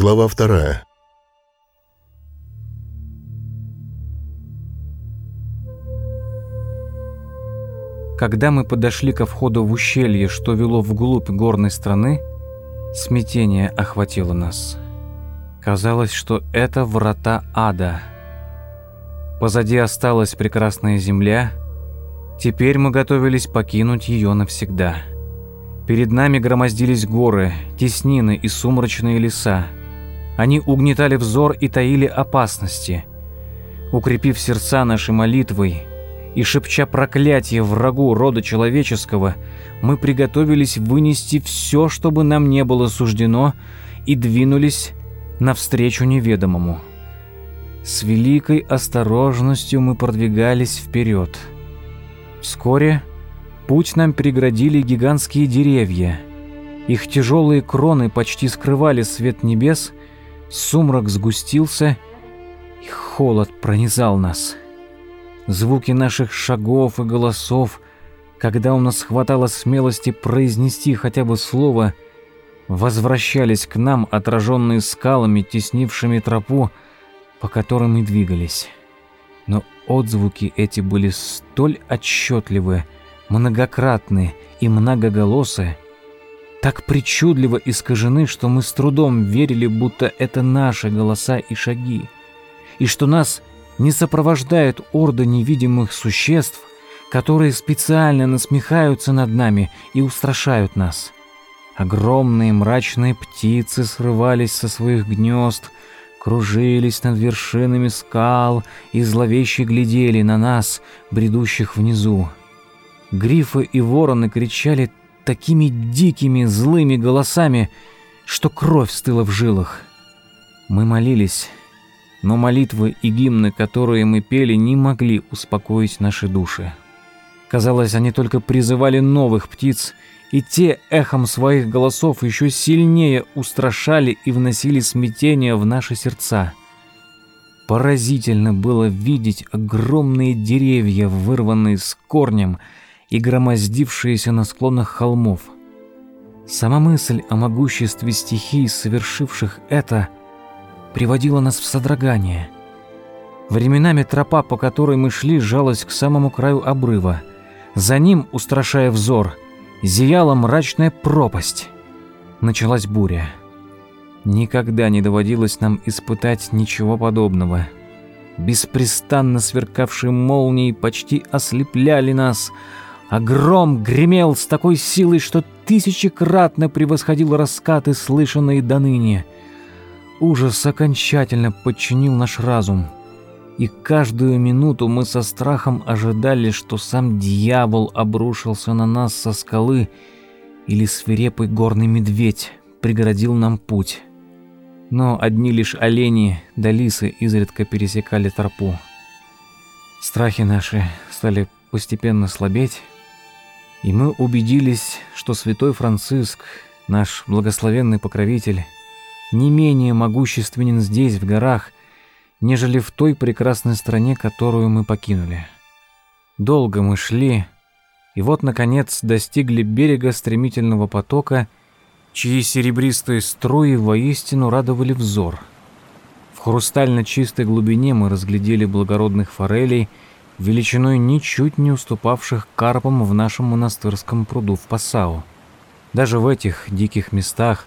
Глава вторая. Когда мы подошли ко входу в ущелье, что вело вглубь горной страны, смятение охватило нас. Казалось, что это врата ада. Позади осталась прекрасная земля. Теперь мы готовились покинуть ее навсегда. Перед нами громоздились горы, теснины и сумрачные леса. Они угнетали взор и таили опасности. Укрепив сердца нашей молитвой и шепча проклятие врагу рода человеческого, мы приготовились вынести все, чтобы нам не было суждено, и двинулись навстречу неведомому. С великой осторожностью мы продвигались вперед. Вскоре Путь нам преградили гигантские деревья. Их тяжелые кроны почти скрывали свет небес, сумрак сгустился, и холод пронизал нас. Звуки наших шагов и голосов, когда у нас хватало смелости произнести хотя бы слово, возвращались к нам, отраженные скалами, теснившими тропу, по которой мы двигались. Но отзвуки эти были столь отчетливы, многократные и многоголосые, так причудливо искажены, что мы с трудом верили, будто это наши голоса и шаги, и что нас не сопровождают орды невидимых существ, которые специально насмехаются над нами и устрашают нас. Огромные мрачные птицы срывались со своих гнезд, кружились над вершинами скал и зловеще глядели на нас, бредущих внизу. Грифы и вороны кричали такими дикими злыми голосами, что кровь стыла в жилах. Мы молились, но молитвы и гимны, которые мы пели, не могли успокоить наши души. Казалось, они только призывали новых птиц, и те эхом своих голосов еще сильнее устрашали и вносили смятение в наши сердца. Поразительно было видеть огромные деревья, вырванные с корнем, и громоздившиеся на склонах холмов. Сама мысль о могуществе стихий, совершивших это, приводила нас в содрогание. Временами тропа, по которой мы шли, жалась к самому краю обрыва. За ним, устрашая взор, зияла мрачная пропасть. Началась буря. Никогда не доводилось нам испытать ничего подобного. Беспрестанно сверкавшие молнии почти ослепляли нас, а гром гремел с такой силой, что тысячекратно превосходил раскаты, слышанные до ныне. Ужас окончательно подчинил наш разум, и каждую минуту мы со страхом ожидали, что сам дьявол обрушился на нас со скалы или свирепый горный медведь преградил нам путь. Но одни лишь олени да лисы изредка пересекали тропу. Страхи наши стали постепенно слабеть, и мы убедились, что святой Франциск, наш благословенный покровитель, не менее могущественен здесь, в горах, нежели в той прекрасной стране, которую мы покинули. Долго мы шли, и вот, наконец, достигли берега стремительного потока, чьи серебристые струи воистину радовали взор. В хрустально чистой глубине мы разглядели благородных форелей – величиной ничуть не уступавших карпам в нашем монастырском пруду в Пасау. Даже в этих диких местах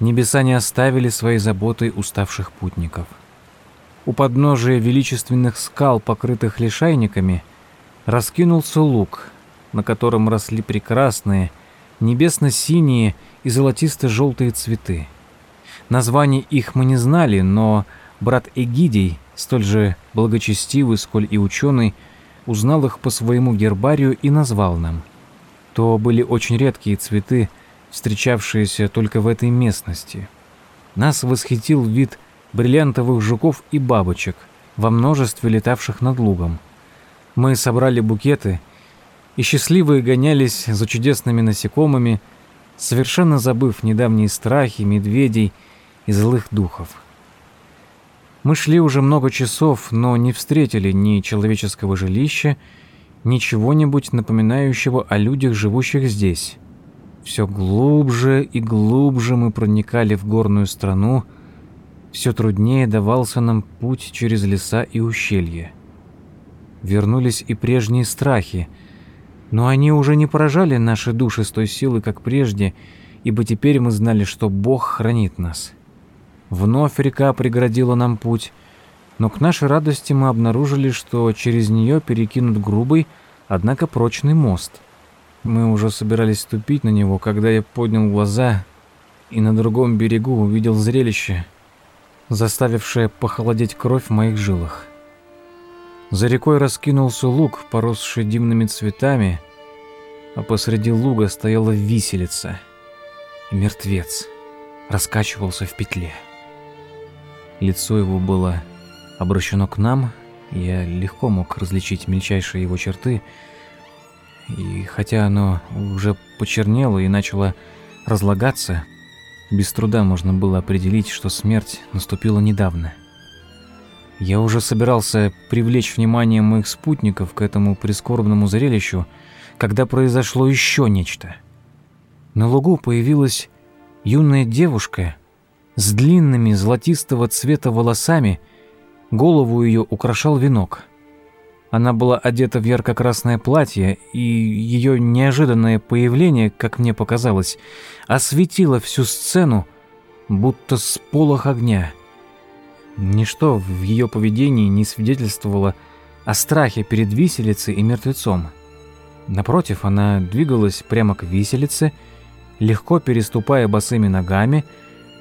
небеса не оставили своей заботой уставших путников. У подножия величественных скал, покрытых лишайниками, раскинулся луг, на котором росли прекрасные, небесно-синие и золотисто-желтые цветы. Названий их мы не знали, но брат Эгидий, столь же благочестивый, сколь и ученый, узнал их по своему гербарию и назвал нам. То были очень редкие цветы, встречавшиеся только в этой местности. Нас восхитил вид бриллиантовых жуков и бабочек во множестве летавших над лугом. Мы собрали букеты и счастливые гонялись за чудесными насекомыми, совершенно забыв недавние страхи медведей и злых духов. Мы шли уже много часов, но не встретили ни человеческого жилища, ни чего-нибудь напоминающего о людях, живущих здесь. Все глубже и глубже мы проникали в горную страну, все труднее давался нам путь через леса и ущелья. Вернулись и прежние страхи, но они уже не поражали наши души с той силой, как прежде, ибо теперь мы знали, что Бог хранит нас. Вновь река преградила нам путь, но к нашей радости мы обнаружили, что через нее перекинут грубый, однако прочный мост. Мы уже собирались ступить на него, когда я поднял глаза и на другом берегу увидел зрелище, заставившее похолодеть кровь в моих жилах. За рекой раскинулся луг, поросший дивными цветами, а посреди луга стояла виселица, и мертвец раскачивался в петле. Лицо его было обращено к нам, я легко мог различить мельчайшие его черты, и хотя оно уже почернело и начало разлагаться, без труда можно было определить, что смерть наступила недавно. Я уже собирался привлечь внимание моих спутников к этому прискорбному зрелищу, когда произошло еще нечто. На лугу появилась юная девушка с длинными золотистого цвета волосами, голову ее украшал венок. Она была одета в ярко-красное платье, и ее неожиданное появление, как мне показалось, осветило всю сцену, будто с полох огня. Ничто в ее поведении не свидетельствовало о страхе перед виселицей и мертвецом. Напротив, она двигалась прямо к виселице, легко переступая босыми ногами,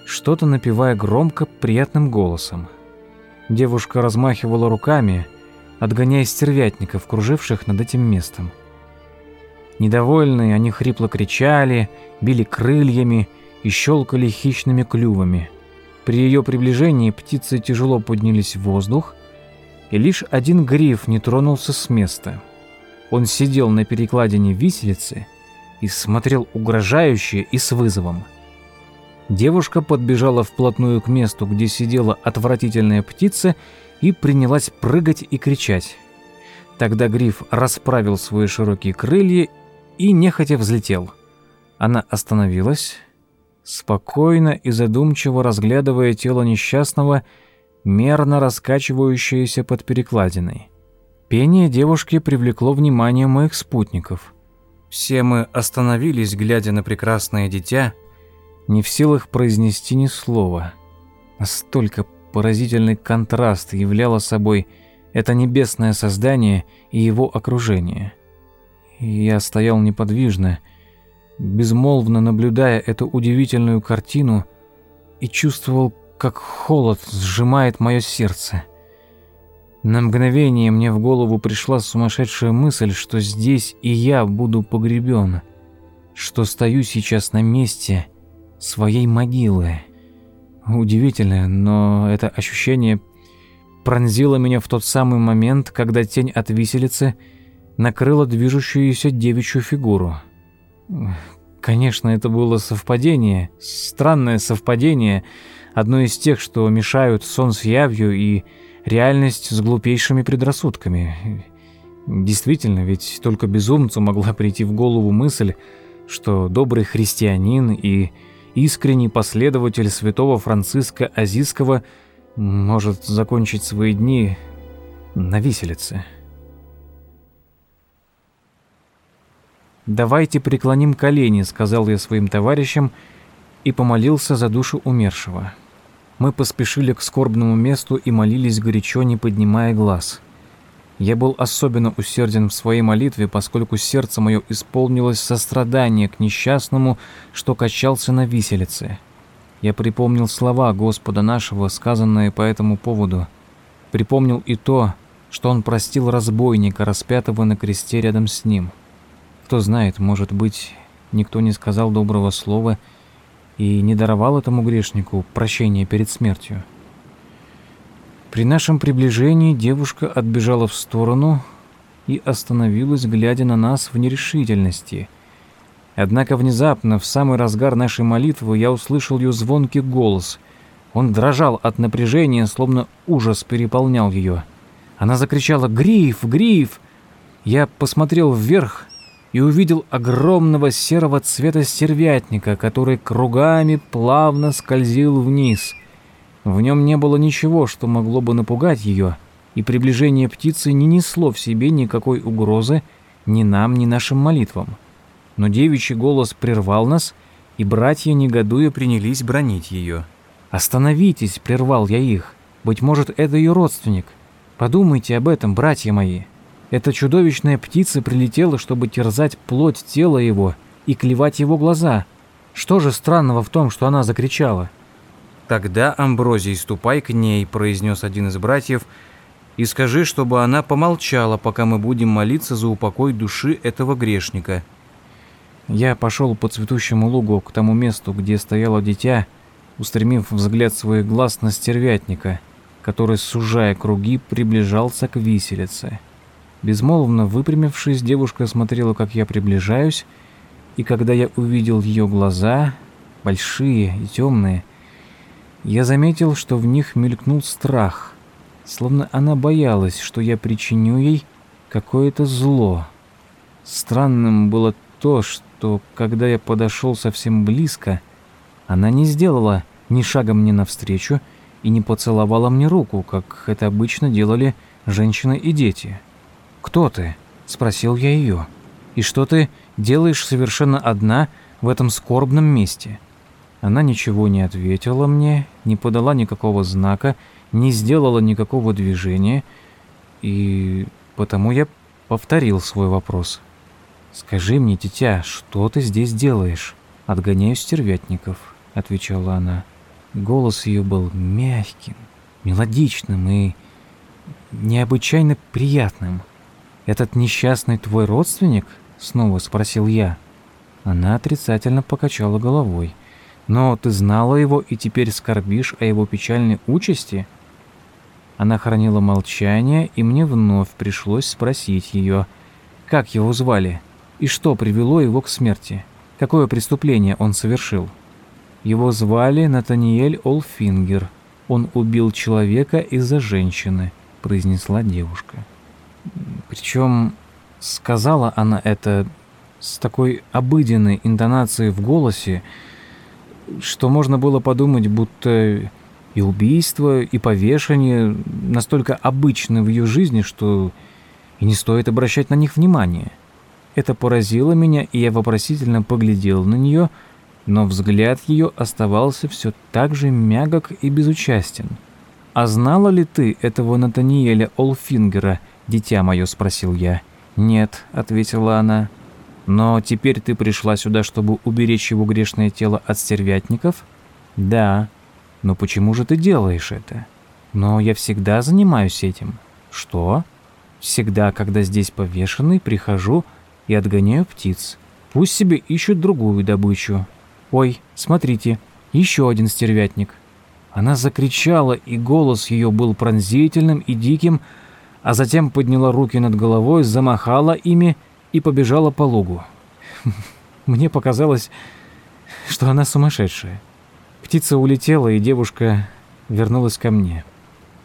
что-то напевая громко, приятным голосом. Девушка размахивала руками, отгоняя стервятников, круживших над этим местом. Недовольные, они хрипло кричали, били крыльями и щелкали хищными клювами – при ее приближении птицы тяжело поднялись в воздух, и лишь один гриф не тронулся с места. Он сидел на перекладине виселицы и смотрел угрожающе и с вызовом. Девушка подбежала вплотную к месту, где сидела отвратительная птица, и принялась прыгать и кричать. Тогда гриф расправил свои широкие крылья и нехотя взлетел. Она остановилась, спокойно и задумчиво разглядывая тело несчастного, мерно раскачивающееся под перекладиной. Пение девушки привлекло внимание моих спутников. Все мы остановились, глядя на прекрасное дитя, не в силах произнести ни слова. Настолько поразительный контраст являло собой это небесное создание и его окружение. Я стоял неподвижно, безмолвно наблюдая эту удивительную картину и чувствовал, как холод сжимает мое сердце. На мгновение мне в голову пришла сумасшедшая мысль, что здесь и я буду погребен, что стою сейчас на месте своей могилы. Удивительно, но это ощущение пронзило меня в тот самый момент, когда тень от виселицы накрыла движущуюся девичью фигуру. Конечно, это было совпадение, странное совпадение, одно из тех, что мешают сон с явью и реальность с глупейшими предрассудками. Действительно, ведь только безумцу могла прийти в голову мысль, что добрый христианин и искренний последователь святого Франциска Азийского может закончить свои дни на виселице. «Давайте преклоним колени», — сказал я своим товарищам и помолился за душу умершего. Мы поспешили к скорбному месту и молились горячо, не поднимая глаз. Я был особенно усерден в своей молитве, поскольку сердце мое исполнилось сострадание к несчастному, что качался на виселице. Я припомнил слова Господа нашего, сказанные по этому поводу. Припомнил и то, что Он простил разбойника, распятого на кресте рядом с ним. Кто знает, может быть, никто не сказал доброго слова и не даровал этому грешнику прощения перед смертью. При нашем приближении девушка отбежала в сторону и остановилась, глядя на нас в нерешительности. Однако внезапно, в самый разгар нашей молитвы, я услышал ее звонкий голос. Он дрожал от напряжения, словно ужас переполнял ее. Она закричала «Гриф! Гриф!» Я посмотрел вверх и увидел огромного серого цвета стервятника, который кругами плавно скользил вниз. В нем не было ничего, что могло бы напугать ее, и приближение птицы не несло в себе никакой угрозы ни нам, ни нашим молитвам. Но девичий голос прервал нас, и братья, негодуя, принялись бронить ее. «Остановитесь!» — прервал я их. «Быть может, это ее родственник. Подумайте об этом, братья мои. Эта чудовищная птица прилетела, чтобы терзать плоть тела его и клевать его глаза. Что же странного в том, что она закричала?» «Тогда, Амброзий, ступай к ней», — произнес один из братьев, «и скажи, чтобы она помолчала, пока мы будем молиться за упокой души этого грешника». Я пошел по цветущему лугу к тому месту, где стояло дитя, устремив взгляд своих глаз на стервятника, который, сужая круги, приближался к виселице. Безмолвно выпрямившись, девушка смотрела, как я приближаюсь, и когда я увидел ее глаза, большие и темные, я заметил, что в них мелькнул страх, словно она боялась, что я причиню ей какое-то зло. Странным было то, что когда я подошел совсем близко, она не сделала ни шага мне навстречу и не поцеловала мне руку, как это обычно делали женщины и дети. «Кто ты?» – спросил я ее. «И что ты делаешь совершенно одна в этом скорбном месте?» Она ничего не ответила мне, не подала никакого знака, не сделала никакого движения, и потому я повторил свой вопрос. «Скажи мне, дитя, что ты здесь делаешь?» «Отгоняю стервятников», — отвечала она. Голос ее был мягким, мелодичным и необычайно приятным. «Этот несчастный твой родственник?» — снова спросил я. Она отрицательно покачала головой. Но ты знала его и теперь скорбишь о его печальной участи? Она хранила молчание, и мне вновь пришлось спросить ее, как его звали и что привело его к смерти, какое преступление он совершил. Его звали Натаниэль Олфингер. Он убил человека из-за женщины, произнесла девушка. Причем сказала она это с такой обыденной интонацией в голосе, что можно было подумать, будто и убийство, и повешение настолько обычны в ее жизни, что и не стоит обращать на них внимания. Это поразило меня, и я вопросительно поглядел на нее, но взгляд ее оставался все так же мягок и безучастен. «А знала ли ты этого Натаниэля Олфингера, дитя мое?» – спросил я. «Нет», – ответила она. Но теперь ты пришла сюда, чтобы уберечь его грешное тело от стервятников? Да. Но почему же ты делаешь это? Но я всегда занимаюсь этим. Что? Всегда, когда здесь повешенный, прихожу и отгоняю птиц. Пусть себе ищут другую добычу. Ой, смотрите, еще один стервятник. Она закричала, и голос ее был пронзительным и диким, а затем подняла руки над головой, замахала ими и побежала по лугу. Мне показалось, что она сумасшедшая. Птица улетела, и девушка вернулась ко мне.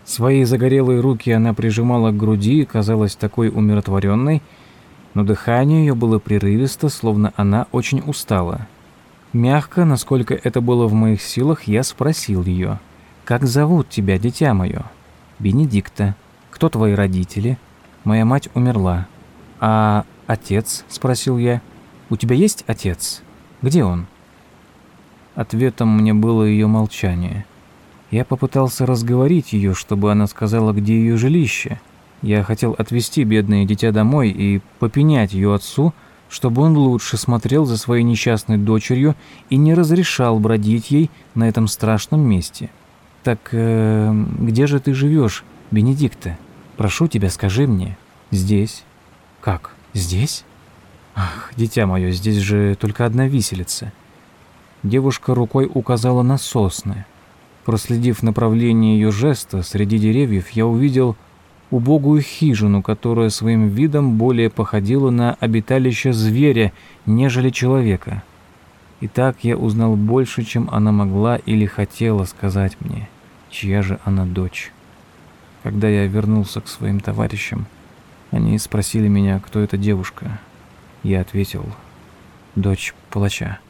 Свои загорелые руки она прижимала к груди, казалась такой умиротворенной, но дыхание ее было прерывисто, словно она очень устала. Мягко, насколько это было в моих силах, я спросил ее, «Как зовут тебя, дитя мое?» «Бенедикта. Кто твои родители?» «Моя мать умерла. А «Отец?» – спросил я. «У тебя есть отец? Где он?» Ответом мне было ее молчание. Я попытался разговорить ее, чтобы она сказала, где ее жилище. Я хотел отвезти бедное дитя домой и попенять ее отцу, чтобы он лучше смотрел за своей несчастной дочерью и не разрешал бродить ей на этом страшном месте. «Так э, где же ты живешь, Бенедикта? Прошу тебя, скажи мне. Здесь». «Как?» «Здесь? Ах, дитя мое, здесь же только одна виселица». Девушка рукой указала на сосны. Проследив направление ее жеста, среди деревьев я увидел убогую хижину, которая своим видом более походила на обиталище зверя, нежели человека. И так я узнал больше, чем она могла или хотела сказать мне, чья же она дочь. Когда я вернулся к своим товарищам, они спросили меня, кто эта девушка. Я ответил, дочь палача.